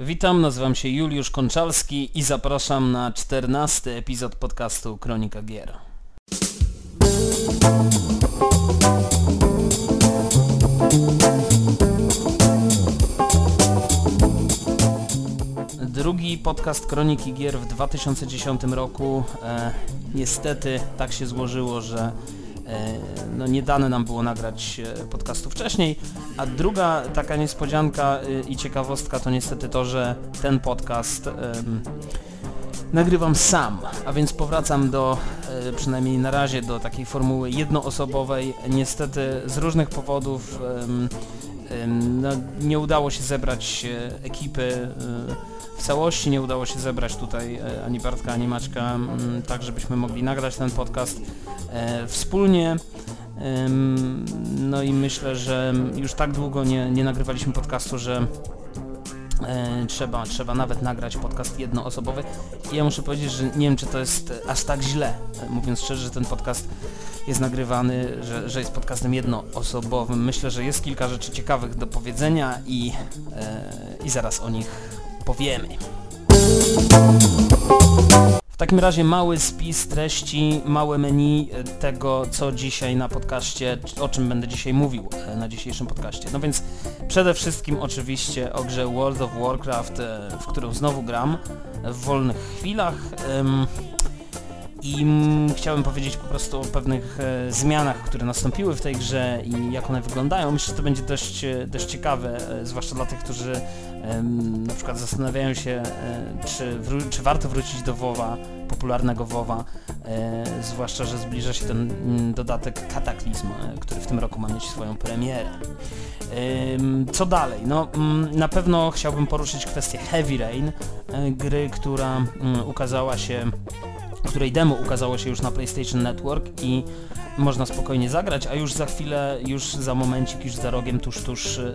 Witam, nazywam się Juliusz Konczalski i zapraszam na czternasty epizod podcastu Kronika Gier. Drugi podcast Kroniki Gier w 2010 roku. E, niestety tak się złożyło, że no nie dane nam było nagrać e, podcastu wcześniej, a druga taka niespodzianka e, i ciekawostka to niestety to, że ten podcast nagrywam sam, a więc powracam do, e, przynajmniej na razie, do takiej formuły jednoosobowej. Niestety z różnych powodów no, nie udało się zebrać ekipy w całości, nie udało się zebrać tutaj ani Bartka, ani Maćka, tak żebyśmy mogli nagrać ten podcast wspólnie. No i myślę, że już tak długo nie, nie nagrywaliśmy podcastu, że e, trzeba, trzeba nawet nagrać podcast jednoosobowy. I ja muszę powiedzieć, że nie wiem, czy to jest aż tak źle, mówiąc szczerze, że ten podcast jest nagrywany, że, że jest podcastem jednoosobowym. Myślę, że jest kilka rzeczy ciekawych do powiedzenia i, e, i zaraz o nich powiemy. W takim razie mały spis treści, małe menu e, tego, co dzisiaj na podcaście, o czym będę dzisiaj mówił e, na dzisiejszym podcaście. No więc przede wszystkim oczywiście o grze World of Warcraft, e, w którą znowu gram w wolnych chwilach. I chciałem powiedzieć po prostu o pewnych e, zmianach, które nastąpiły w tej grze i jak one wyglądają. Myślę, że to będzie dość, dość ciekawe, e, zwłaszcza dla tych, którzy e, na przykład zastanawiają się, e, czy, czy warto wrócić do WoWa, popularnego WoWa, e, zwłaszcza, że zbliża się ten mm, dodatek Kataklizm, e, który w tym roku ma mieć swoją premierę. Co dalej? No, mm, na pewno chciałbym poruszyć kwestię Heavy Rain, gry, która mm, ukazała się której demo ukazało się już na PlayStation Network i można spokojnie zagrać, a już za chwilę, już za momencik, już za rogiem, tuż, tuż y,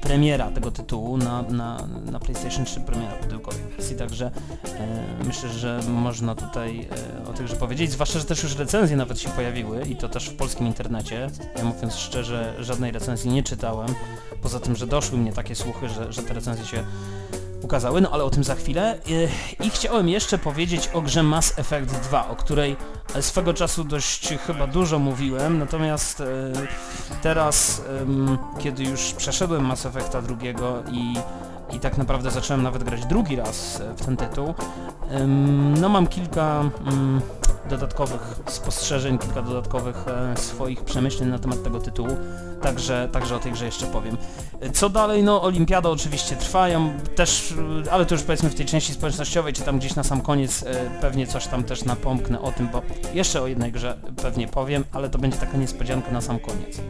premiera tego tytułu na, na, na PlayStation 3, premiera pudełkowej wersji, także e, myślę, że można tutaj e, o tych rzeczach powiedzieć, zwłaszcza, że też już recenzje nawet się pojawiły i to też w polskim internecie. Ja mówiąc szczerze, żadnej recenzji nie czytałem, poza tym, że doszły mnie takie słuchy, że, że te recenzje się ukazały, no ale o tym za chwilę. I chciałem jeszcze powiedzieć o grze Mass Effect 2, o której swego czasu dość chyba dużo mówiłem, natomiast e, teraz, kiedy już przeszedłem Mass Effecta drugiego i i tak naprawdę zacząłem nawet grać drugi raz w ten tytuł. No mam kilka dodatkowych spostrzeżeń, kilka dodatkowych e, swoich przemyśleń na temat tego tytułu, także, także o tej grze jeszcze powiem. Co dalej? No Olimpiada oczywiście trwa, ja też, ale to już powiedzmy w tej części społecznościowej, czy tam gdzieś na sam koniec e, pewnie coś tam też napomknę o tym, bo jeszcze o jednej grze pewnie powiem, ale to będzie taka niespodzianka na sam koniec.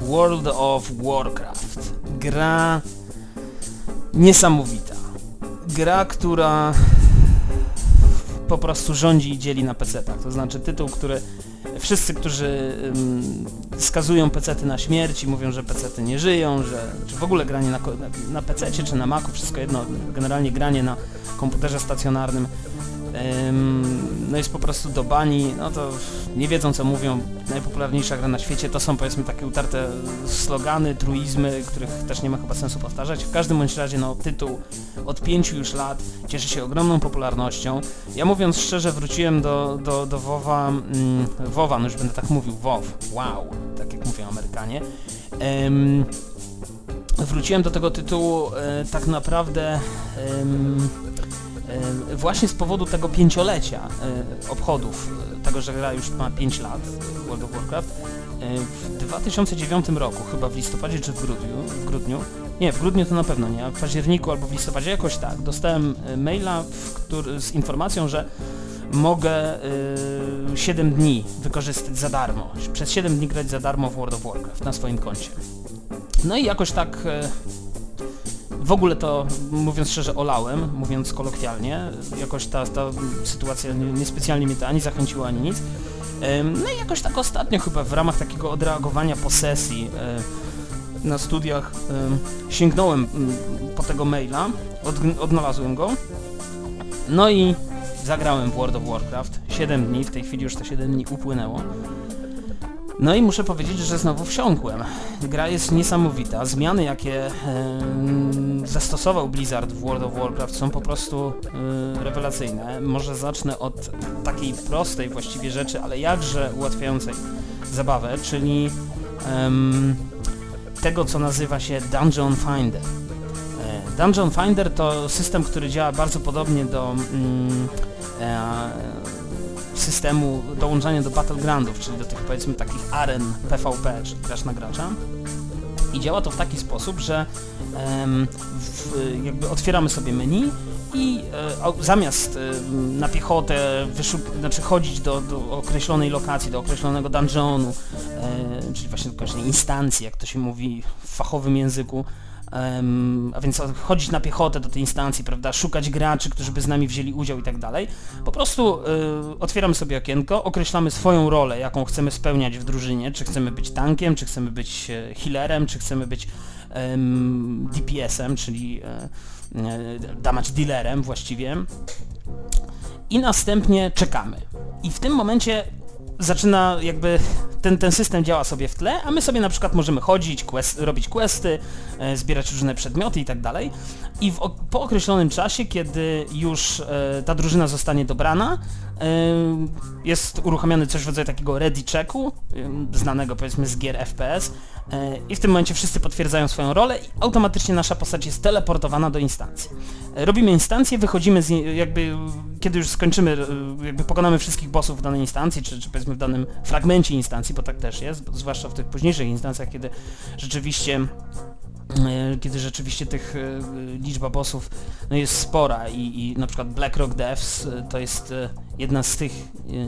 World of Warcraft. Gra niesamowita. Gra, która po prostu rządzi i dzieli na PC-tach. To znaczy tytuł, który wszyscy, którzy skazują PC-ty na śmierć i mówią, że PC-ty nie żyją, że czy w ogóle granie na, na PC-cie czy na Macu, wszystko jedno, generalnie granie na komputerze stacjonarnym no jest po prostu do bani, no to nie wiedzą co mówią, najpopularniejsza gra na świecie to są powiedzmy takie utarte slogany, truizmy, których też nie ma chyba sensu powtarzać. W każdym bądź razie no tytuł od pięciu już lat cieszy się ogromną popularnością. Ja mówiąc szczerze wróciłem do, do, do WoWa, mm, WoWa, no już będę tak mówił, WoW, wow, tak jak mówią Amerykanie. wróciłem do tego tytułu e, tak naprawdę właśnie z powodu tego pięciolecia e, obchodów, e, tego, że gra już ma 5 lat World of Warcraft, w 2009 roku, chyba w listopadzie czy w grudniu, w grudniu, nie, w grudniu to na pewno nie, a w październiku albo w listopadzie jakoś tak, dostałem maila który, z informacją, że mogę y, 7 dni wykorzystać za darmo, przez 7 dni grać za darmo w World of Warcraft na swoim koncie. No i jakoś tak w ogóle to, mówiąc szczerze, olałem, mówiąc kolokwialnie. Jakoś ta, ta sytuacja niespecjalnie mnie to ani zachęciła, ani nic. No i jakoś tak ostatnio chyba w ramach takiego odreagowania po sesji na studiach sięgnąłem po tego maila, od, odnalazłem go. No i zagrałem w World of Warcraft 7 dni, w tej chwili już te 7 dni upłynęło. No i muszę powiedzieć, że znowu wsiąkłem. Gra jest niesamowita. Zmiany, jakie zastosował Blizzard w World of Warcraft są po prostu yy, rewelacyjne. Może zacznę od takiej prostej właściwie rzeczy, ale jakże ułatwiającej zabawę, czyli yy, tego, co nazywa się Dungeon Finder. E, Dungeon Finder to system, który działa bardzo podobnie do mm, e, systemu dołączania do Battlegroundów, czyli do tych powiedzmy takich aren PvP, czyli gracz na gracza. I działa to w taki sposób, że w, jakby otwieramy sobie menu i e, zamiast e, na piechotę znaczy chodzić do, do, określonej lokacji, do określonego dungeonu, e, czyli właśnie do określonej instancji, jak to się mówi w fachowym języku, a więc chodzić na piechotę do tej instancji, prawda, szukać graczy, którzy by z nami wzięli udział i tak dalej. Po prostu y, otwieramy sobie okienko, określamy swoją rolę, jaką chcemy spełniać w drużynie, czy chcemy być tankiem, czy chcemy być e, healerem, czy chcemy być um, DPS-em, czyli e, e, damage dealerem właściwie. I następnie czekamy. I w tym momencie zaczyna jakby ten, ten system działa sobie w tle, a my sobie na przykład możemy chodzić, quest, robić questy, e, zbierać różne przedmioty i tak dalej. I w, po określonym czasie, kiedy już e, ta drużyna zostanie dobrana, e, jest uruchamiany coś w rodzaju takiego ready checku, e, znanego powiedzmy z gier FPS e, i w tym momencie wszyscy potwierdzają swoją rolę i automatycznie nasza postać jest teleportowana do instancji. E, robimy instancję, wychodzimy z jakby, kiedy już skończymy, jakby pokonamy wszystkich bossów w danej instancji, czy, czy w danym fragmencie instancji, bo tak też jest, zwłaszcza w tych późniejszych instancjach, kiedy rzeczywiście e, kiedy rzeczywiście tych e, liczba bossów no jest spora i, i na przykład Blackrock Devs e, to jest jedna z tych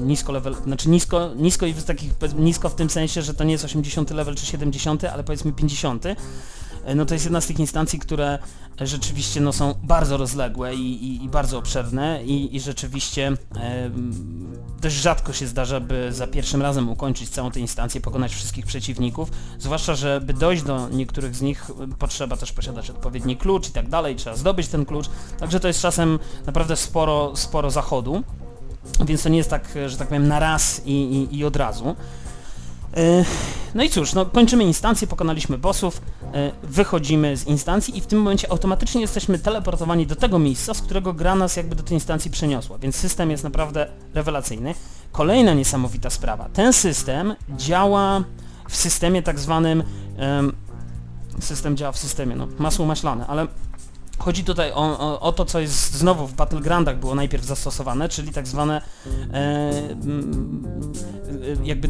nisko level, znaczy nisko, nisko i takich, nisko w tym sensie, że to nie jest 80 level czy 70, ale powiedzmy 50, no to jest jedna z tych instancji, które rzeczywiście no, są bardzo rozległe i, i, i bardzo obszerne i, i rzeczywiście e, dość rzadko się zdarza, by za pierwszym razem ukończyć całą tę instancję, pokonać wszystkich przeciwników, zwłaszcza, że by dojść do niektórych z nich potrzeba też posiadać odpowiedni klucz i tak dalej, trzeba zdobyć ten klucz, także to jest czasem naprawdę sporo, sporo zachodu, więc to nie jest tak, że tak powiem na raz i, i od razu. E, no i cóż, no kończymy instancję, pokonaliśmy bossów, e, wychodzimy z instancji i w tym momencie automatycznie jesteśmy teleportowani do tego miejsca, z którego gra nas jakby do tej instancji przeniosła, więc system jest naprawdę rewelacyjny. Kolejna niesamowita sprawa. Ten system działa w systemie tak zwanym... system działa w systemie, no masło maślane, ale Chodzi tutaj o, o, o, to, co jest znowu w Battlegroundach było najpierw zastosowane, czyli tak zwane e, jakby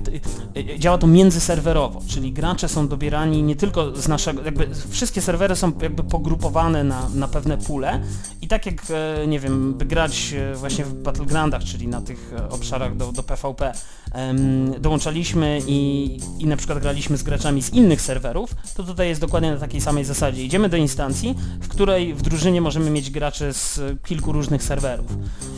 e, działa to międzyserwerowo, czyli gracze są dobierani nie tylko z naszego, jakby wszystkie serwery są jakby pogrupowane na, na pewne pule i tak jak, e, nie wiem, by grać e, właśnie w Battlegroundach, czyli na tych e, obszarach do, do PvP, dołączaliśmy i, i na przykład graliśmy z graczami z innych serwerów, to tutaj jest dokładnie na takiej samej zasadzie. Idziemy do instancji, w której w drużynie możemy mieć graczy z kilku różnych serwerów.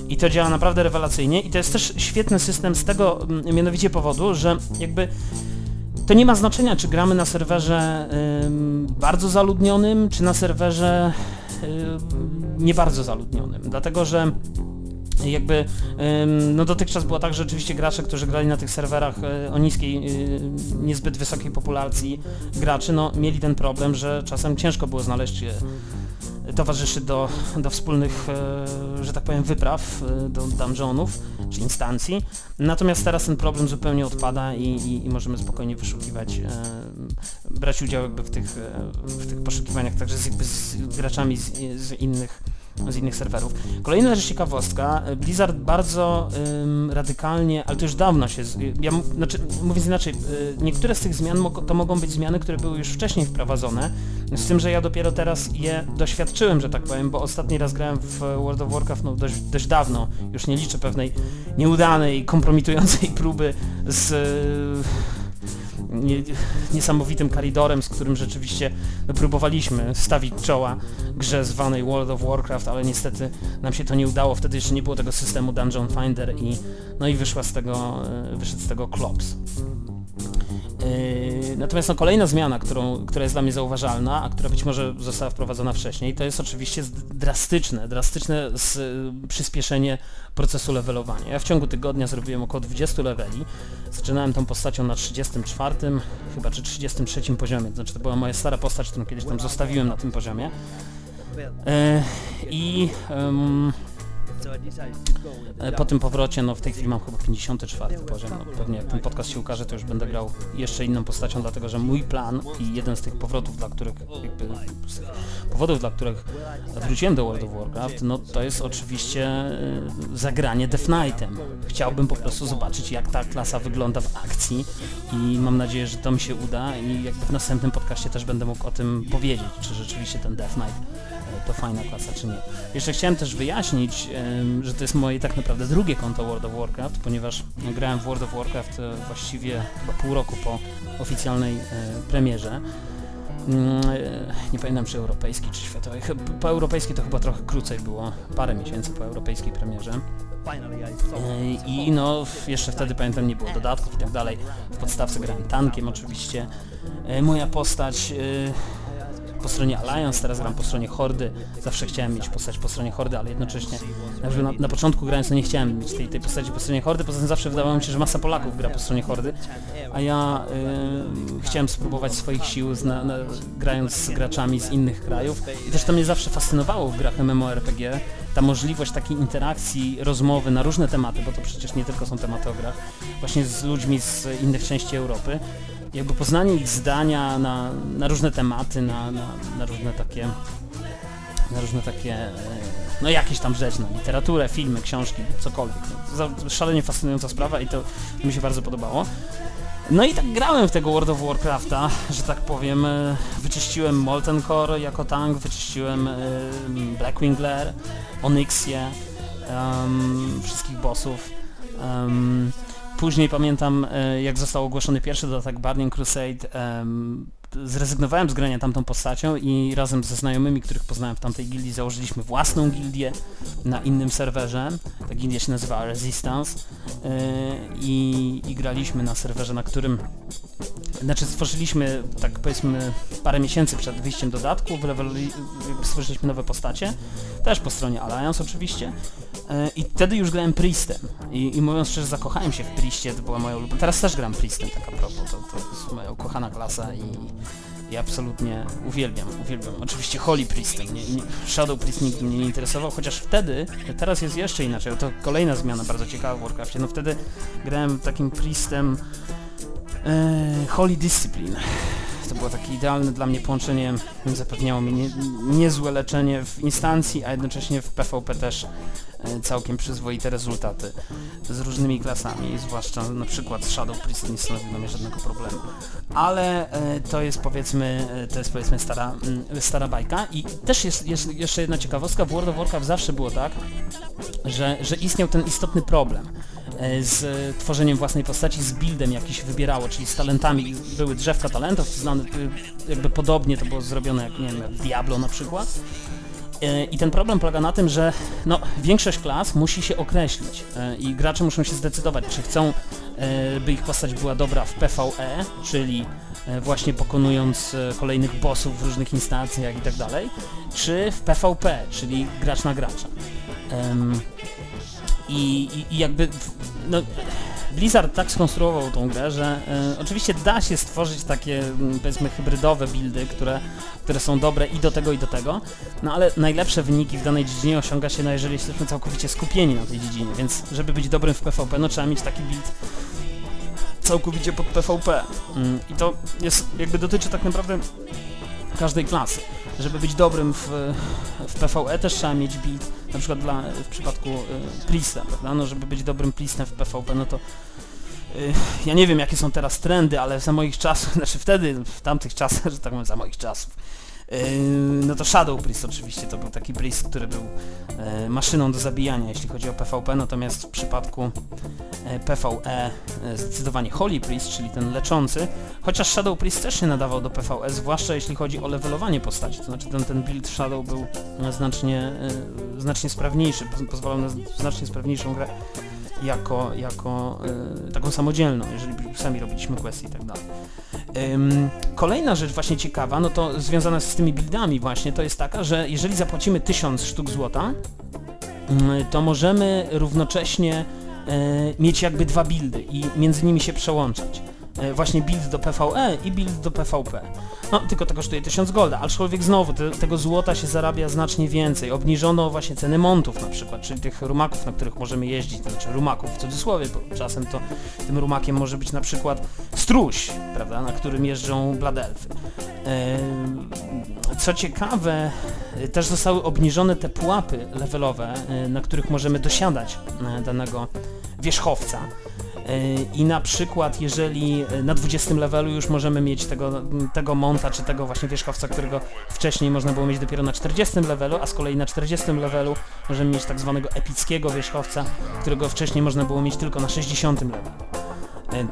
I to działa naprawdę rewelacyjnie i to jest też świetny system z tego mianowicie powodu, że jakby to nie ma znaczenia, czy gramy na serwerze bardzo zaludnionym, czy na serwerze nie bardzo zaludnionym, dlatego że jakby no dotychczas było tak, że rzeczywiście gracze, którzy grali na tych serwerach e, o niskiej, e, niezbyt wysokiej populacji graczy, no mieli ten problem, że czasem ciężko było znaleźć e, towarzyszy do, do wspólnych, że tak powiem, wypraw do dungeonów czy instancji. Natomiast teraz ten problem zupełnie odpada i, i, i możemy spokojnie wyszukiwać, brać udział jakby w tych, w tych poszukiwaniach także z, z graczami z, z innych z innych serwerów. Kolejna rzecz ciekawostka, Blizzard bardzo ym, radykalnie, ale to już dawno się, z, ja znaczy, mówiąc inaczej, y, niektóre z tych zmian to mogą być zmiany, które były już wcześniej wprowadzone, z tym, że ja dopiero teraz je doświadczyłem, że tak powiem, bo ostatni raz grałem w World of Warcraft no, dość, dość dawno, już nie liczę pewnej nieudanej, kompromitującej próby z nie, niesamowitym karidorem, z którym rzeczywiście próbowaliśmy stawić czoła grze zwanej World of Warcraft, ale niestety nam się to nie udało, wtedy jeszcze nie było tego systemu Dungeon Finder i no i wyszła z tego, e, wyszedł z tego Klops. Yy, natomiast no, kolejna zmiana, którą, która jest dla mnie zauważalna, a która być może została wprowadzona wcześniej, to jest oczywiście drastyczne, drastyczne y, przyspieszenie procesu levelowania. Ja w ciągu tygodnia zrobiłem około 20 leveli. Zaczynałem tą postacią na 34, chyba czy 33 poziomie, znaczy to była moja stara postać, którą kiedyś tam zostawiłem na tym poziomie. E, I e, po tym powrocie, no w tej chwili mam chyba 54 poziom, no pewnie jak ten podcast się ukaże, to już będę grał jeszcze inną postacią, dlatego że mój plan i jeden z tych powrotów, dla których, jakby, powodów, dla których wróciłem do World of Warcraft, no to jest oczywiście e, zagranie Death Knightem. Chciałbym po prostu zobaczyć, jak ta klasa wygląda w akcji i mam nadzieję, że to mi się uda i jakby w następnym podcaście też będę mógł o tym powiedzieć, czy rzeczywiście ten Death Knight e, to fajna klasa, czy nie. Jeszcze chciałem też wyjaśnić, że to jest moje tak naprawdę drugie konto World of Warcraft, ponieważ grałem w World of Warcraft e, właściwie chyba pół roku po oficjalnej e, premierze. Mm, e, Nie pamiętam czy europejskiej, czy światowej. Chyba- Po europejskiej to chyba trochę krócej było, parę miesięcy po europejskiej premierze. I no, jeszcze wtedy pamiętam nie było dodatków i tak dalej. W podstawce grałem tankiem oczywiście. Moja postać po stronie Alliance, teraz gram po stronie Hordy. Zawsze chciałem mieć postać po stronie Hordy, ale jednocześnie na, na początku grając to nie chciałem mieć tej, tej postaci po stronie Hordy, poza tym zawsze wydawało mi się, że masa Polaków gra po stronie Hordy, a ja y, chciałem spróbować swoich sił zna, na, grając z graczami z innych krajów. I też to mnie zawsze fascynowało w grach MMORPG, ta możliwość takiej interakcji, rozmowy na różne tematy, bo to przecież nie tylko są tematy o grach, właśnie z ludźmi z innych części Europy, jakby poznanie ich zdania na, na różne tematy, na, na, na różne takie na różne takie, e, no jakieś tam rzeczy, no, literaturę, filmy, książki, cokolwiek. No, za- szalenie fascynująca sprawa i to mi się bardzo podobało. No i tak grałem w tego World of Warcrafta, że tak powiem, e, wyczyściłem Molten Core jako tank, wyczyściłem e, Blackwing Lair, Onyxię, em, wszystkich bossów. Em, Później pamiętam, e, jak został ogłoszony pierwszy dodatek Burning Crusade, em, zrezygnowałem z grania tamtą postacią i razem ze znajomymi, których poznałem w tamtej gildii, założyliśmy własną gildię na innym serwerze. Ta gildia się nazywa Resistance e, i, i graliśmy na serwerze, na którym znaczy stworzyliśmy, tak powiedzmy, parę miesięcy przed wyjściem dodatku, wyleweli- stworzyliśmy nowe postacie, też po stronie Alliance oczywiście. E, I wtedy już grałem Priestem. I, I mówiąc szczerze, zakochałem się w Priestie, to była moja ulubiona. Teraz też gram Priestem, tak a propos, to, to jest moja ukochana klasa i, i absolutnie uwielbiam, uwielbiam. Oczywiście Holy Priestem, nie, nie, Shadow Priest nigdy mnie nie interesował, chociaż wtedy, teraz jest jeszcze inaczej, to kolejna zmiana bardzo ciekawa w Warcraftie, no wtedy grałem takim Priestem e, Holy Discipline. To było takie idealne dla mnie połączenie, zapewniało mi nie, niezłe leczenie w instancji, a jednocześnie w PvP też całkiem przyzwoite rezultaty z różnymi klasami, zwłaszcza na przykład Shadow Priest nie stanowił dla mnie żadnego problemu. Ale e, to jest powiedzmy, e, to jest powiedzmy stara, mm, stara bajka i też jest, jest jeszcze jedna ciekawostka, w World of Warcraft zawsze było tak, że, że istniał ten istotny problem e, z e, tworzeniem własnej postaci, z buildem jaki się wybierało, czyli z talentami. Były drzewka talentów, znane, jakby podobnie to było zrobione jak, nie wiem, jak Diablo na przykład. E, I ten problem polega na tym, że no, większość klas musi się określić e, i gracze muszą się zdecydować, czy chcą, e, by ich postać była dobra w PvE, czyli właśnie pokonując kolejnych bossów w różnych instancjach i tak dalej, czy w PvP, czyli gracz na gracza. I, i, I jakby, no, Blizzard tak skonstruował tą grę, że e, oczywiście da się stworzyć takie, mm, powiedzmy, hybrydowe buildy, które, które są dobre i do tego, i do tego, no ale najlepsze wyniki w danej dziedzinie osiąga się, no jeżeli jesteśmy całkowicie skupieni na tej dziedzinie, więc żeby być dobrym w PvP, no trzeba mieć taki build całkowicie pod PvP. Mm, I to jest, jakby dotyczy tak naprawdę każdej klasy. Żeby być dobrym w, w PvE też trzeba mieć build, na przykład dla, w przypadku y, Priesta, prawda? No żeby być dobrym Priestem w PvP, no to y, ja nie wiem jakie są teraz trendy, ale za moich czasów, znaczy wtedy, w tamtych czasach, że tak powiem, za moich czasów, no to Shadow Priest oczywiście, to był taki Priest, który był y, maszyną do zabijania, jeśli chodzi o PvP, natomiast w przypadku e, PvE zdecydowanie Holy Priest, czyli ten leczący, chociaż Shadow Priest też się nadawał do PvE, zwłaszcza jeśli chodzi o levelowanie postaci, to znaczy ten, ten build Shadow był znacznie, znacznie sprawniejszy, poz- pozwalał na znacznie sprawniejszą grę jako, jako e, taką samodzielną, jeżeli sami robiliśmy questy i tak dalej. Kolejna rzecz właśnie ciekawa, no to związana z tymi buildami właśnie, to jest taka, że jeżeli zapłacimy 1000 sztuk złota, mm, to możemy równocześnie e, mieć jakby dwa buildy i między nimi się przełączać. E, właśnie build do PvE i build do PvP. No, tylko to kosztuje 1000 golda, aczkolwiek znowu te, tego złota się zarabia znacznie więcej. Obniżono właśnie ceny montów na przykład, czyli tych rumaków, na których możemy jeździć, znaczy rumaków w cudzysłowie, bo czasem to tym rumakiem może być na przykład struś, prawda, na którym jeżdżą bladelfy. Co ciekawe, też zostały obniżone te pułapy levelowe, e, na których możemy dosiadać e, danego wierzchowca. E, I na przykład, jeżeli na 20 levelu już możemy mieć tego, tego monta, czy tego właśnie wierzchowca, którego wcześniej można było mieć dopiero na 40 levelu, a z kolei na 40 levelu możemy mieć tak zwanego epickiego wierzchowca, którego wcześniej można było mieć tylko na 60 levelu.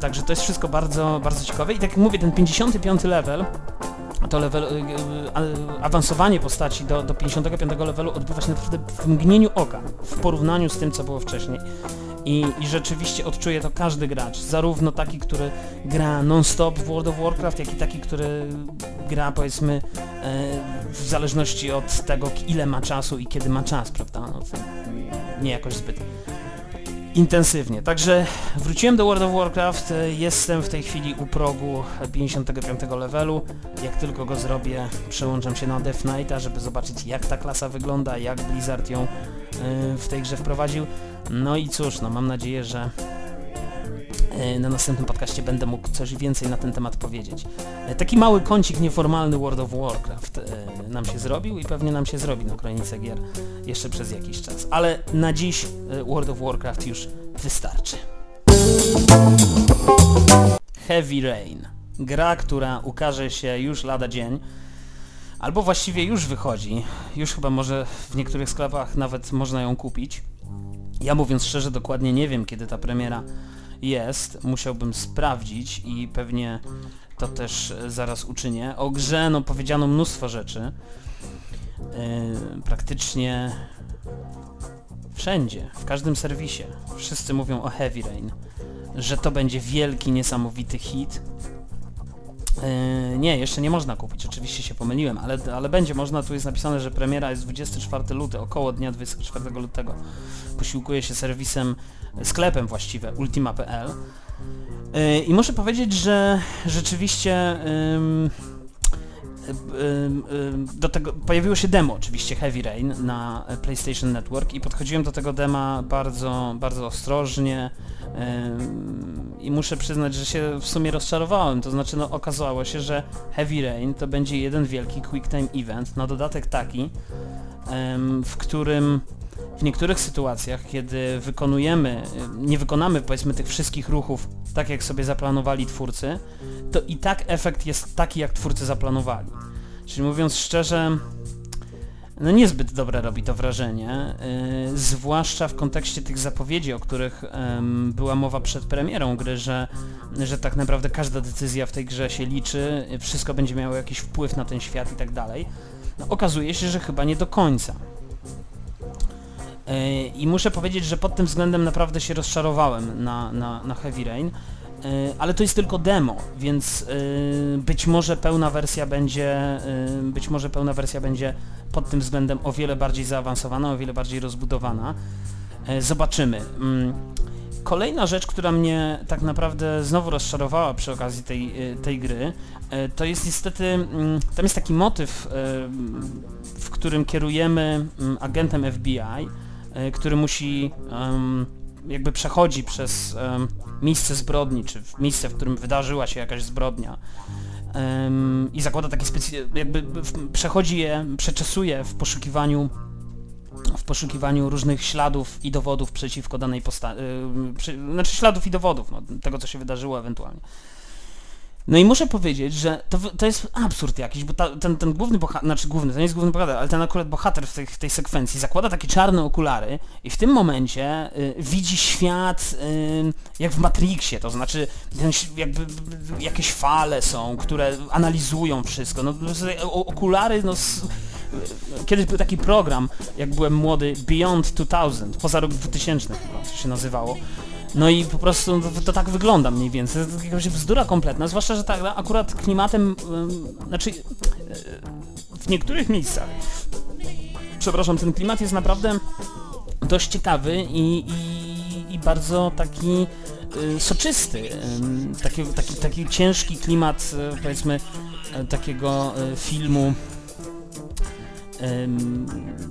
Także to jest wszystko bardzo, bardzo ciekawe i tak jak mówię, ten 55 level to level, awansowanie postaci do, do 55 levelu odbywa się naprawdę w mgnieniu oka, w porównaniu z tym, co było wcześniej. I, I, rzeczywiście odczuje to każdy gracz, zarówno taki, który gra non-stop w World of Warcraft, jak i taki, który gra powiedzmy e, w zależności od tego, ile ma czasu i kiedy ma czas, prawda? No, nie jakoś zbyt intensywnie. Także wróciłem do World of Warcraft, jestem w tej chwili u progu 55 levelu. Jak tylko go zrobię, przełączam się na Death Knighta, żeby zobaczyć jak ta klasa wygląda, jak Blizzard ją e, w tej grze wprowadził. No i cóż, no mam nadzieję, że E, na następnym podcaście będę mógł coś więcej na ten temat powiedzieć. E, taki mały kącik nieformalny World of Warcraft e, nam się zrobił i pewnie nam się zrobi na Kronice Gier jeszcze przez jakiś czas. Ale na dziś World of Warcraft już wystarczy. Heavy Rain. Gra, która ukaże się już lada dzień. Albo właściwie już wychodzi. Już chyba może w niektórych sklepach nawet można ją kupić. Ja mówiąc szczerze dokładnie nie wiem kiedy ta premiera jest, musiałbym sprawdzić i pewnie to też zaraz uczynię. O grze no powiedziano mnóstwo rzeczy. Yy, praktycznie wszędzie, w każdym serwisie. Wszyscy mówią o Heavy Rain, że to będzie wielki, niesamowity hit. Yy, nie, jeszcze nie można kupić, oczywiście się pomyliłem, ale, ale będzie można, tu jest napisane, że premiera jest 24 luty, około dnia 24 lutego. Posiłkuje się serwisem sklepem właściwie, ultima.pl y, i muszę powiedzieć, że rzeczywiście do tego pojawiło się demo oczywiście Heavy Rain na PlayStation Network i podchodziłem do tego dema bardzo, bardzo ostrożnie i muszę przyznać, że się w sumie rozczarowałem, to znaczy no okazało się, że Heavy Rain to będzie jeden wielki quick time event, na dodatek taki, w którym w niektórych sytuacjach, kiedy wykonujemy, nie wykonamy powiedzmy tych wszystkich ruchów tak jak sobie zaplanowali twórcy, to i tak efekt jest taki jak twórcy zaplanowali. Czyli mówiąc szczerze, no niezbyt dobre robi to wrażenie, yy, zwłaszcza w kontekście tych zapowiedzi, o których yy, była mowa przed premierą gry, że, że tak naprawdę każda decyzja w tej grze się liczy, wszystko będzie miało jakiś wpływ na ten świat i tak dalej. No, okazuje się, że chyba nie do końca. I muszę powiedzieć, że pod tym względem naprawdę się rozczarowałem na, na, na Heavy Rain. Ale to jest tylko demo, więc być może pełna wersja będzie być może pełna wersja będzie pod tym względem o wiele bardziej zaawansowana, o wiele bardziej rozbudowana. Zobaczymy. Mm, kolejna rzecz, która mnie tak naprawdę znowu rozczarowała przy okazji tej, tej gry, to jest niestety, mm, tam jest taki motyw, w którym kierujemy mm, agentem FBI, E, który musi jakby przechodzi przez miejsce zbrodni, czy miejsce, w którym wydarzyła się jakaś zbrodnia i zakłada takie specjalne, jakby przechodzi je, przeczesuje w poszukiwaniu w poszukiwaniu różnych śladów i dowodów przeciwko danej postaci, yy, znaczy śladów i dowodów, no, tego co się wydarzyło ewentualnie. No i muszę powiedzieć, że to, to jest absurd jakiś, bo ta, ten, ten główny bohater, znaczy główny, to nie jest główny bohater, ale ten akurat bohater w tej, w tej sekwencji zakłada takie czarne okulary i w tym momencie y, widzi świat y, jak w Matrixie, to znaczy ten, jakby jakieś fale są, które analizują wszystko. No, okulary, no, kiedyś był taki program, jak byłem młody, Beyond 2000, poza rok 2000 chyba, to się nazywało. No i po prostu to, to tak wygląda mniej więcej. To jakaś bzdura kompletna, zwłaszcza, że tak akurat klimatem, yy, znaczy yy, w niektórych miejscach, przepraszam, ten klimat jest naprawdę dość ciekawy i, i, i bardzo taki y, soczysty, taki, taki, taki ciężki klimat, y, powiedzmy, takiego filmu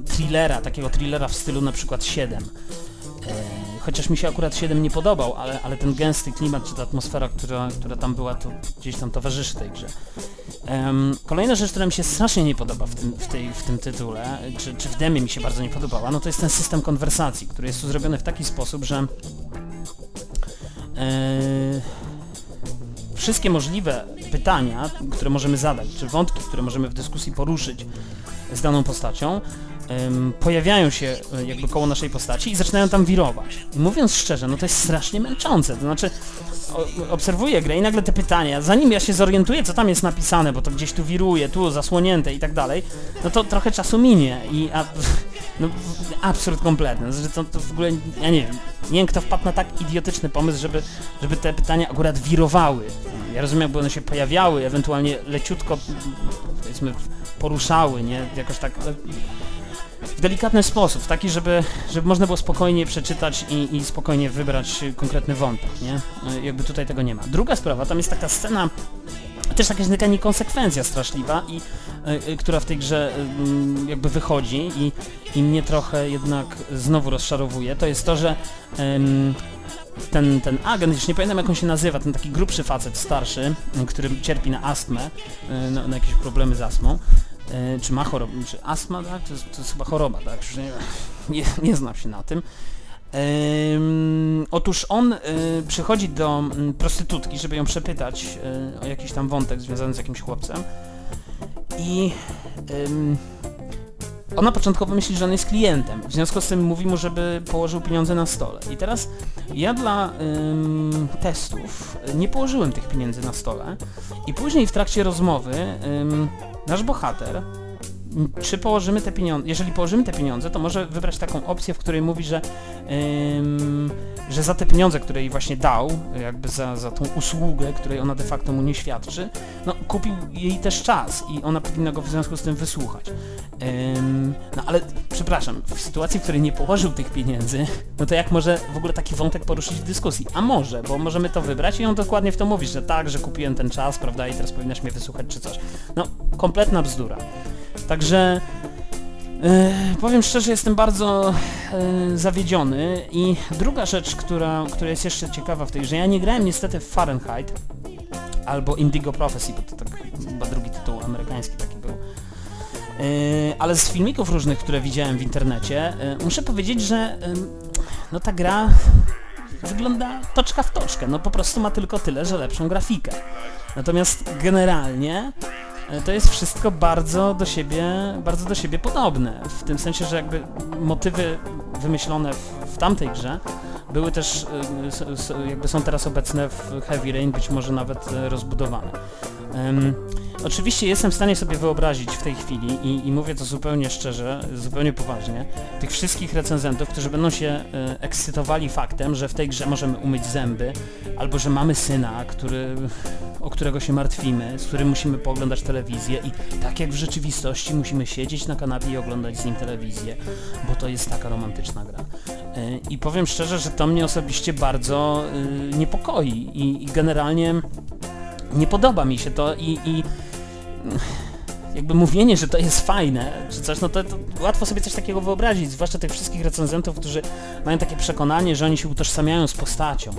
thrillera, takiego thrillera w stylu na przykład 7. Chociaż mi się akurat 7 nie podobał, ale, ale ten gęsty klimat, czy ta atmosfera, która, która tam była, to gdzieś tam towarzyszy tej grze. Um, kolejna rzecz, która mi się strasznie nie podoba w tym, w tej, w tym tytule, czy, czy w demie mi się bardzo nie podobała, no to jest ten system konwersacji, który jest tu zrobiony w taki sposób, że e, wszystkie możliwe pytania, które możemy zadać, czy wątki, które możemy w dyskusji poruszyć z daną postacią, pojawiają się e, jakby koło naszej postaci i zaczynają tam wirować. I mówiąc szczerze, no to jest strasznie męczące, to znaczy obserwuję grę i nagle te pytania, zanim ja się zorientuję, co tam jest napisane, bo to gdzieś tu wiruje, tu zasłonięte i tak dalej, no to trochę czasu minie i a, no, absurd kompletny. Znaczy to, to w ogóle, ja nie wiem, nie wiem kto wpadł na tak idiotyczny pomysł, żeby, żeby te pytania akurat wirowały. Ja rozumiem, bo one się pojawiały, ewentualnie leciutko, powiedzmy, poruszały, nie? Jakoś tak w delikatny sposób, taki, żeby, żeby można było spokojnie przeczytać i, i spokojnie wybrać konkretny wątek, nie? Jakby tutaj tego nie ma. Druga sprawa, tam jest taka scena, też taka niekonsekwencja straszliwa i y, y, która w tej grze y, jakby wychodzi i, i mnie trochę jednak znowu rozczarowuje, to jest to, że ten, ten agent, już nie pamiętam jak on się nazywa, ten taki grubszy facet starszy, który cierpi na astmę, na jakieś problemy z astmą, E, czy ma chorobę, czy astma, tak? To jest, to jest chyba choroba, tak? Już nie, nie, nie znam się na tym. otóż on y, przychodzi do prostytutki, żeby ją przepytać y, o jakiś tam wątek związany z jakimś chłopcem i ona początkowo myśli, że on jest klientem, w związku z tym mówi mu, żeby położył pieniądze na stole. I teraz ja dla testów nie położyłem tych pieniędzy na stole i później w trakcie rozmowy nasz bohater, czy położymy te pieniądze, jeżeli położymy te pieniądze, to może wybrać taką opcję, w której mówi, że, ym, że za te pieniądze, które jej właśnie dał, jakby za, za tą usługę, której ona de facto mu nie świadczy, no kupił jej też czas i ona powinna go w związku z tym wysłuchać. Ym, no ale, przepraszam, w sytuacji, w której nie położył tych pieniędzy, no to jak może w ogóle taki wątek poruszyć w dyskusji? A może, bo możemy to wybrać i on dokładnie w to mówi, że tak, że kupiłem ten czas, prawda, i teraz powinnaś mnie wysłuchać czy coś. No, kompletna bzdura. Także Yy, powiem szczerze, jestem bardzo yy, zawiedziony i druga rzecz, która, która jest jeszcze ciekawa w tej grze, ja nie grałem niestety w Fahrenheit albo Indigo Prophecy, bo to tak chyba drugi tytuł amerykański taki był. Yy, ale z filmików różnych, które widziałem w internecie, muszę powiedzieć, że no ta gra wygląda toczka w toczkę, no po prostu ma tylko tyle, że lepszą grafikę. Natomiast generalnie to jest wszystko bardzo do siebie, bardzo do siebie podobne. W tym sensie, że jakby motywy wymyślone w, w tamtej grze były też, e, jakby są teraz obecne w Heavy Rain, być może nawet e, rozbudowane. Um, oczywiście jestem w stanie sobie wyobrazić w tej chwili i, i, mówię to zupełnie szczerze, zupełnie poważnie, tych wszystkich recenzentów, którzy będą się e, ekscytowali faktem, że w tej grze możemy umyć zęby, albo że mamy syna, który, o którego się martwimy, z którym musimy pooglądać telewizję i tak jak w rzeczywistości musimy siedzieć na kanapie i oglądać z nim telewizję, bo to jest taka romantyczna gra. E, I powiem szczerze, że to mnie osobiście bardzo e, niepokoi i, i generalnie nie podoba mi się to i, i jakby mówienie, że to jest fajne, czy coś, no to, to, łatwo sobie coś takiego wyobrazić, zwłaszcza tych wszystkich recenzentów, którzy mają takie przekonanie, że oni się utożsamiają z postacią,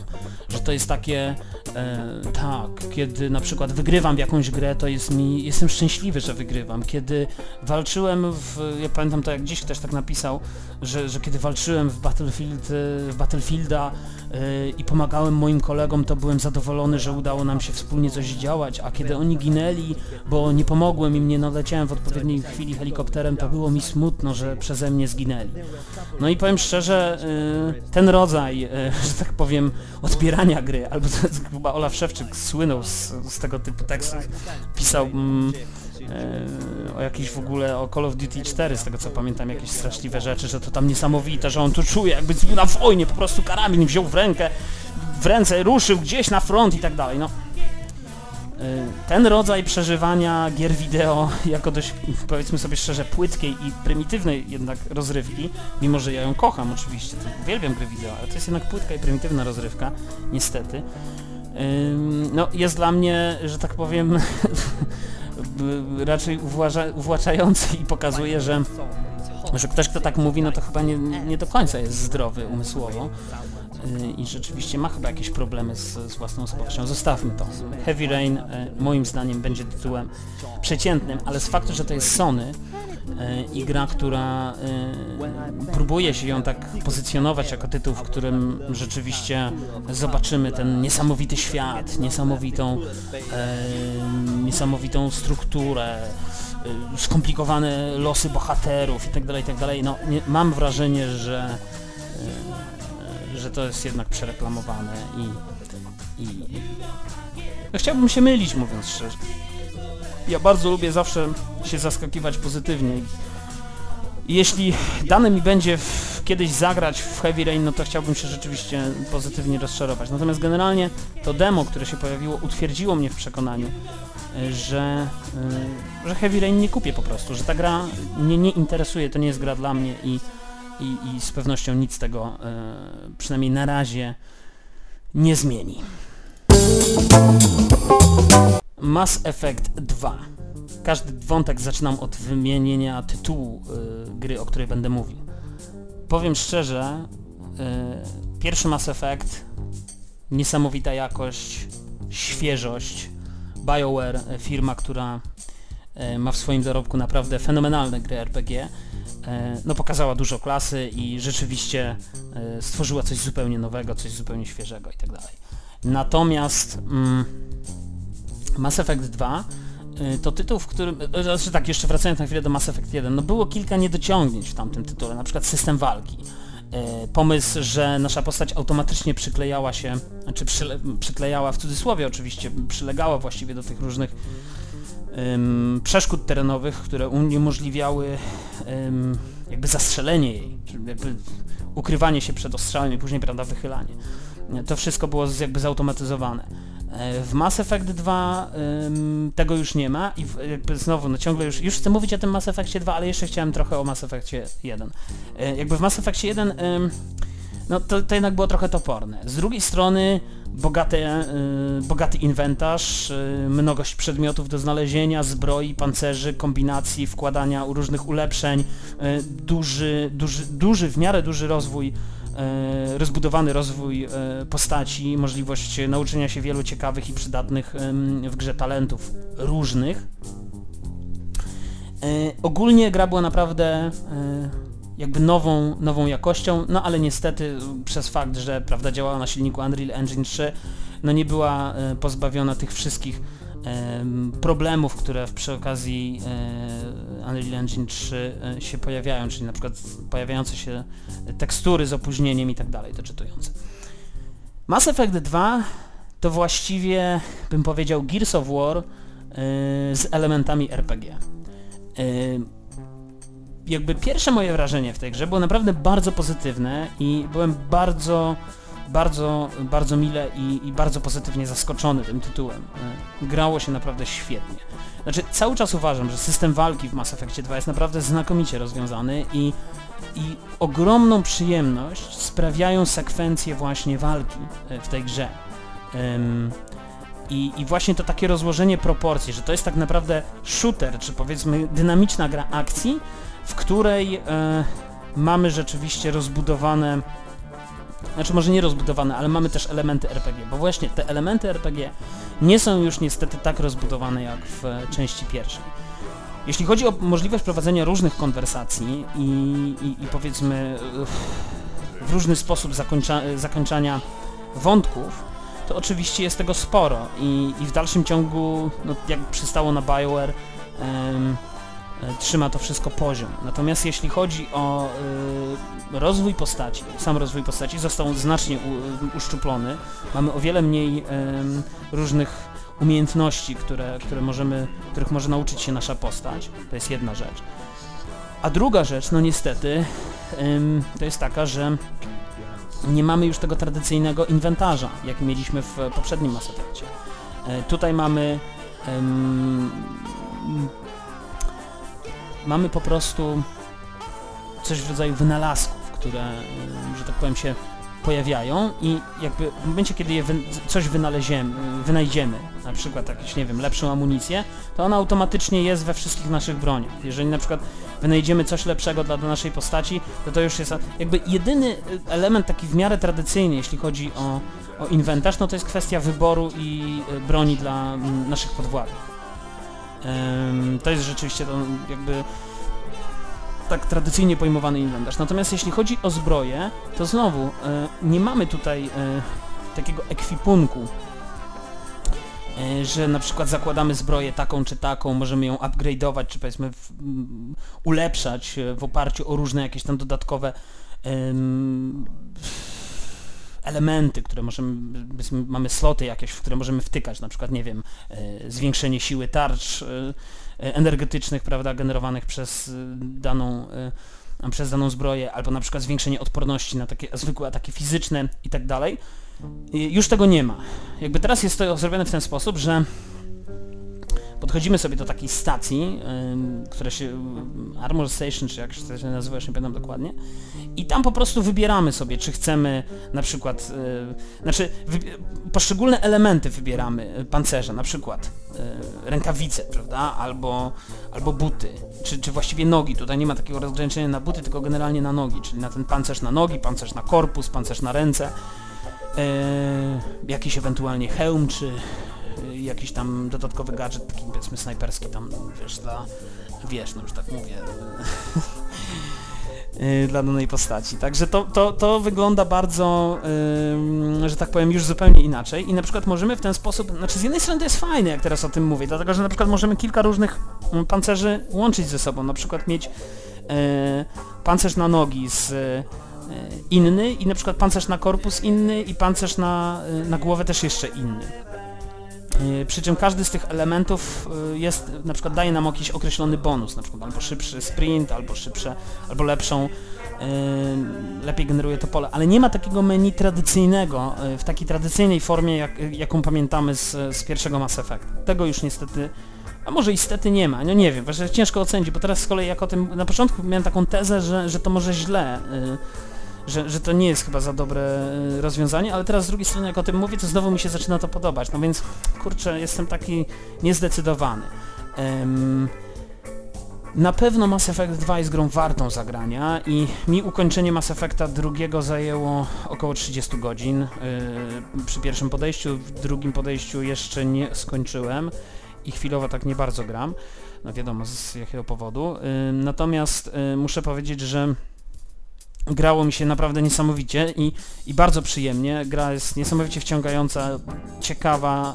że to jest takie, e, tak, kiedy na przykład wygrywam w jakąś grę, to jest mi, jestem szczęśliwy, że wygrywam, kiedy walczyłem w, ja pamiętam to jak gdzieś ktoś tak napisał, że, że kiedy walczyłem w Battlefield, w Battlefielda e, i pomagałem moim kolegom, to byłem zadowolony, że udało nam się wspólnie coś działać, a kiedy oni ginęli, bo nie pomogłem im, nie naleciałem w odpowiedniej chwili helikopterem, to było mi smutno, że przeze mnie zginęli. No i powiem szczerze, y, ten rodzaj, y, że tak powiem, odbierania gry, albo chyba Olaf Szewczyk słynął z, z tego typu tekstów, pisał mm, y, o jakiejś w ogóle, o Call of Duty 4, z tego co pamiętam, jakieś straszliwe rzeczy, że to tam niesamowite, że on tu czuje, jakby na wojnie, po prostu karabin wziął w rękę, w ręce, ruszył gdzieś na front i tak dalej, no. Ten rodzaj przeżywania gier wideo jako dość, powiedzmy sobie szczerze, płytkiej i prymitywnej jednak rozrywki, mimo że ja ją kocham oczywiście, to uwielbiam gry wideo, ale to jest jednak płytka i prymitywna rozrywka, niestety, no jest dla mnie, że tak powiem, raczej uwłaczający i pokazuje, że że ktoś, kto tak mówi, no to chyba nie, nie do końca jest zdrowy umysłowo i rzeczywiście ma chyba jakieś problemy z, z własną osobowością. Zostawmy to. Heavy Rain e, moim zdaniem będzie tytułem przeciętnym, ale z faktu, że to jest Sony e, i gra, która e, próbuje się ją tak pozycjonować jako tytuł, w którym rzeczywiście zobaczymy ten niesamowity świat, niesamowitą, niesamowitą strukturę, skomplikowane losy bohaterów itd., tak itd. Tak no, nie, mam wrażenie, że że to jest jednak przereklamowane i, i... No chciałbym się mylić, mówiąc szczerze. Ja bardzo lubię zawsze się zaskakiwać pozytywnie. I jeśli dane mi będzie w, kiedyś zagrać w Heavy Rain, no to chciałbym się rzeczywiście pozytywnie rozczarować. Natomiast generalnie to demo, które się pojawiło, utwierdziło mnie w przekonaniu, że, y, że Heavy Rain nie kupię po prostu, że ta gra mnie nie interesuje, to nie jest gra dla mnie i i, i z pewnością nic tego, e, przynajmniej na razie, nie zmieni. Mass Effect 2. Każdy wątek zaczynam od wymienienia tytułu y, gry, o której będę mówił. Powiem szczerze, y, pierwszy Mass Effect, niesamowita jakość, świeżość. BioWare, firma, która y, ma w swoim dorobku naprawdę fenomenalne gry RPG, no pokazała dużo klasy i rzeczywiście e, stworzyła coś zupełnie nowego, coś zupełnie świeżego i tak. Natomiast mm, Mass Effect 2 e, to tytuł, w którym, znaczy tak, jeszcze wracając na chwilę do Mass Effect 1, no było kilka niedociągnięć w tamtym tytule, na przykład system walki. Pomysł, że nasza postać automatycznie przyklejała się, znaczy przyle, przyklejała w cudzysłowie oczywiście, przylegała właściwie do tych różnych um, przeszkód terenowych, które uniemożliwiały um, jakby zastrzelenie jej, jakby ukrywanie się przed ostrzałem i później prawda, wychylanie. To wszystko było jakby zautomatyzowane. E, w Mass Effect 2 um, tego już nie ma i jakby znowu, no ciągle już, już chcę mówić o tym Mass Effectie 2, ale jeszcze chciałem trochę o Mass Effectie 1. E, jakby w Mass Effectie 1 um, no to, to jednak było trochę toporne. Z drugiej strony bogate, bogaty inwentarz, y, mnogość przedmiotów do znalezienia, zbroi, pancerzy, kombinacji, wkładania różnych ulepszeń, y, duży, duży, duży, w miarę duży rozwój rozbudowany rozwój postaci, możliwość nauczenia się wielu ciekawych i przydatnych w grze talentów różnych. Ogólnie gra była naprawdę jakby nową, nową jakością, no ale niestety przez fakt, że prawda działała na silniku Unreal Engine 3, no nie była e, pozbawiona tych wszystkich problemów, które przy okazji e, Unreal Engine 3 e, się pojawiają, czyli na przykład pojawiające się tekstury z opóźnieniem i tak dalej, to czytujące. Mass Effect 2 to właściwie, bym powiedział, Gears of War z elementami RPG. Jakby pierwsze moje wrażenie w tej grze było naprawdę bardzo pozytywne i byłem bardzo, bardzo, bardzo mile i, i bardzo pozytywnie zaskoczony tym tytułem. E, grało się naprawdę świetnie. Znaczy, cały czas uważam, że system walki w Mass Effect 2 jest naprawdę znakomicie rozwiązany i, i ogromną przyjemność sprawiają sekwencje właśnie walki e, w tej grze. Um, i, I, właśnie to takie rozłożenie proporcji, że to jest tak naprawdę shooter, czy powiedzmy dynamiczna gra akcji, w której e, mamy rzeczywiście rozbudowane znaczy może nie rozbudowane, ale mamy też elementy RPG, bo właśnie te elementy RPG nie są już niestety tak rozbudowane jak w części pierwszej. Jeśli chodzi o możliwość prowadzenia różnych konwersacji i, i, i powiedzmy w różny sposób zakończa, zakończania wątków, to oczywiście jest tego sporo i, i w dalszym ciągu, no, jak przystało na BioWare, E, trzyma to wszystko poziom. Natomiast jeśli chodzi o y, rozwój postaci, sam rozwój postaci został znacznie u, uszczuplony. Mamy o wiele mniej y, różnych umiejętności, które, które możemy, których może nauczyć się nasza postać. To jest jedna rzecz. A druga rzecz, no niestety, to jest taka, że nie mamy już tego tradycyjnego inwentarza, jak mieliśmy w poprzednim Mass. E, tutaj mamy mamy po prostu coś w rodzaju wynalazków, które, że tak powiem, się pojawiają i jakby w momencie, kiedy je wy, coś wynajdziemy, na przykład jakąś, nie wiem, lepszą amunicję, to ona automatycznie jest we wszystkich naszych broniach. Jeżeli na przykład wynajdziemy coś lepszego dla, dla naszej postaci, to to już jest jakby jedyny element taki w miarę tradycyjny, jeśli chodzi o, o inwentarz, no to jest kwestia wyboru i e, broni dla naszych podwładnych. To jest rzeczywiście to jakby tak tradycyjnie pojmowany inwentarz. Natomiast jeśli chodzi o zbroję, to znowu e, nie mamy tutaj e, takiego ekwipunku, e, że na przykład zakładamy zbroję taką czy taką, możemy ją upgrade'ować, czy powiedzmy w, m, ulepszać w oparciu o różne jakieś tam dodatkowe elementy, które możemy, mamy sloty jakieś, w które możemy wtykać, na przykład, nie wiem, zwiększenie siły tarcz, E, energetycznych, prawda, generowanych przez e, daną e, przez daną zbroję, albo na przykład zwiększenie odporności na takie zwykłe ataki fizyczne i tak dalej. Już tego nie ma. Jakby teraz jest to zrobione w ten sposób, że podchodzimy sobie do takiej stacji, która się Armor Station, czy jak się nazywa, już nie pamiętam dokładnie, i tam po prostu wybieramy sobie, czy chcemy na przykład, yy, znaczy poszczególne elementy wybieramy pancerza, na przykład yy, rękawice, prawda, albo, albo buty, czy, czy właściwie nogi, tutaj nie ma takiego rozgraniczenia na buty, tylko generalnie na nogi, czyli na ten pancerz na nogi, pancerz na korpus, pancerz na ręce, jakiś ewentualnie hełm, czy jakiś tam dodatkowy gadżet, taki powiedzmy snajperski tam, wiesz, dla, wiesz, no już tak mówię, y, dla danej postaci. Także to, to, to wygląda bardzo, yy, że tak powiem, już zupełnie inaczej i na przykład możemy w ten sposób, znaczy z jednej strony to jest fajne, jak teraz o tym mówię, dlatego, że na przykład możemy kilka różnych mm, pancerzy łączyć ze sobą, na przykład mieć yy, pancerz na nogi z yy, inny i na przykład pancerz na korpus inny i pancerz na, na głowę też jeszcze inny. E, przy czym każdy z tych elementów e, jest, na przykład daje nam jakiś określony bonus, na przykład albo szybszy sprint, albo szybsze, albo lepszą, e, lepiej generuje to pole, ale nie ma takiego menu tradycyjnego, w takiej tradycyjnej formie, jak, jaką pamiętamy z, z pierwszego Mass Effect. Tego już niestety, a może niestety nie ma, no nie wiem, właśnie ciężko ocenić, bo teraz z kolei jak o tym, na początku miałem taką tezę, że, że to może źle że, że to nie jest chyba za dobre e, rozwiązanie, ale teraz z drugiej strony jak o tym mówię, to znowu mi się zaczyna to podobać, no więc kurczę, jestem taki niezdecydowany. Um, na pewno Mass Effect 2 jest grą wartą zagrania i mi ukończenie Mass Effecta drugiego zajęło około 30 godzin. Yy, przy pierwszym podejściu, w drugim podejściu jeszcze nie skończyłem i chwilowo tak nie bardzo gram, no wiadomo z jakiego powodu, yy, natomiast yy, muszę powiedzieć, że grało mi się naprawdę niesamowicie i, i bardzo przyjemnie. Gra jest niesamowicie wciągająca, ciekawa.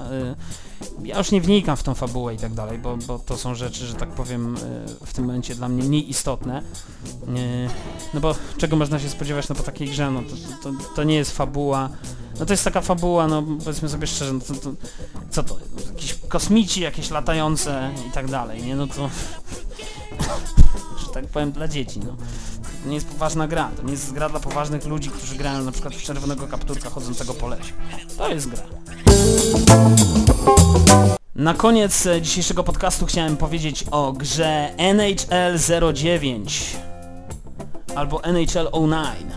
Y, ja już nie wnikam w tą fabułę i tak dalej, bo, bo to są rzeczy, że tak powiem, y, w tym momencie dla mnie mniej istotne. Y, no bo czego można się spodziewać no po takiej grze, no to, to, to nie jest fabuła. No to jest taka fabuła, no powiedzmy sobie szczerze, no to, to co to, jakieś kosmici, jakieś latające i tak dalej, nie? No to, że tak powiem, dla dzieci, no. To nie jest poważna gra. To nie jest gra dla poważnych ludzi, którzy grają na przykład w czerwonego kapturka chodzącego po lesie. To jest gra. Na koniec e, dzisiejszego podcastu chciałem powiedzieć o grze NHL 09 albo NHL 09,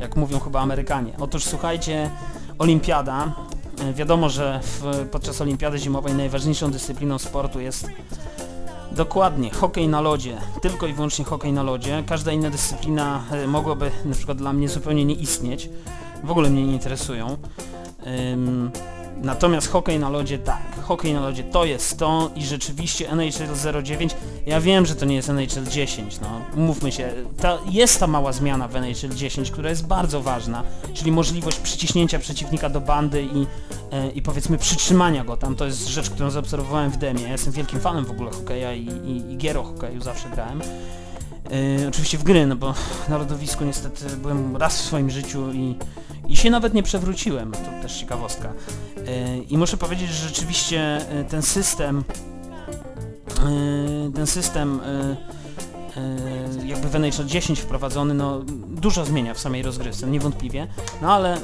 jak mówią chyba Amerykanie. Otóż słuchajcie, Olimpiada. E, wiadomo, że w, podczas Olimpiady Zimowej najważniejszą dyscypliną sportu jest Dokładnie, hokej na lodzie, tylko i wyłącznie hokej na lodzie. Każda inna dyscyplina e, mogłaby na przykład dla mnie zupełnie nie istnieć. W ogóle mnie nie interesują. Natomiast hokej na lodzie tak, hokej na lodzie to jest to i rzeczywiście NHL 09, ja wiem, że to nie jest NHL 10, no mówmy się, ta, jest ta mała zmiana w NHL 10, która jest bardzo ważna, czyli możliwość przyciśnięcia przeciwnika do bandy i, e, i powiedzmy przytrzymania go tam, to jest rzecz, którą zaobserwowałem w demie, ja jestem wielkim fanem w ogóle hokeja i, i, i gier o hokeju zawsze grałem. E, oczywiście w gry, no bo na lodowisku niestety byłem raz w swoim życiu i i się nawet nie przewróciłem, to też ciekawostka. E, I muszę powiedzieć, że rzeczywiście e, ten system e, ten system jakby w NHL 10 wprowadzony, no dużo zmienia w samej rozgrywce, niewątpliwie, no ale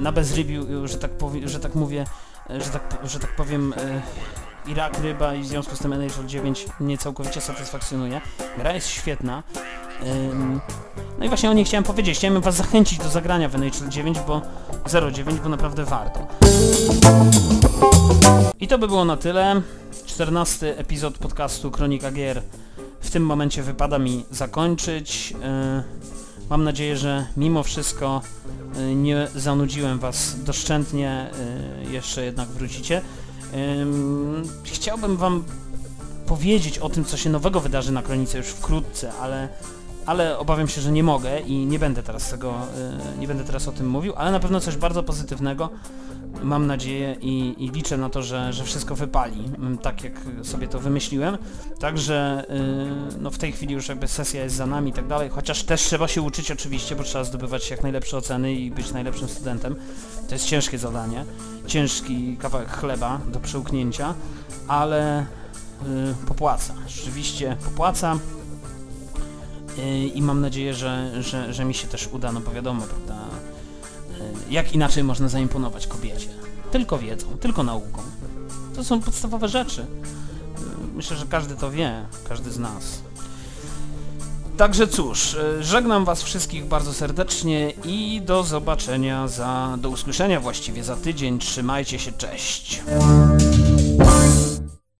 na bez review, że tak, powie, że tak mówię, że tak, że tak powiem, e, Irak Ryba i w związku z tym NHL 9 mnie całkowicie satysfakcjonuje. Gra jest świetna. No i właśnie o niej chciałem powiedzieć. Chciałem was zachęcić do zagrania w NHL 9, bo 09, bo naprawdę warto. I to by było na tyle. 14 epizod podcastu Kronika Gier w tym momencie wypada mi zakończyć. Mam nadzieję, że mimo wszystko nie zanudziłem was doszczętnie. Jeszcze jednak wrócicie. Ym, Chciałbym wam powiedzieć o tym, co się nowego wydarzy na Kronice już wkrótce, ale, ale obawiam się, że nie mogę i nie będę teraz tego, y, nie będę teraz o tym mówił, ale na pewno coś bardzo pozytywnego. Mam nadzieję i, i liczę na to, że, że wszystko wypali, mm, tak jak sobie to wymyśliłem. Także y, no w tej chwili już jakby sesja jest za nami i tak dalej, chociaż też trzeba się uczyć oczywiście, bo trzeba zdobywać jak najlepsze oceny i być najlepszym studentem. To jest ciężkie zadanie, ciężki kawałek chleba do przełknięcia, ale y, popłaca. Rzeczywiście popłaca. Y, I mam nadzieję, że, że, że mi się też uda, no bo wiadomo, prawda, y, jak inaczej można zaimponować kobiecie. Tylko wiedzą, tylko nauką. To są podstawowe rzeczy. Y, Myślę, że każdy to wie, każdy z nas. Także cóż, żegnam was wszystkich bardzo serdecznie i do zobaczenia za, do usłyszenia właściwie za tydzień. Trzymajcie się, cześć.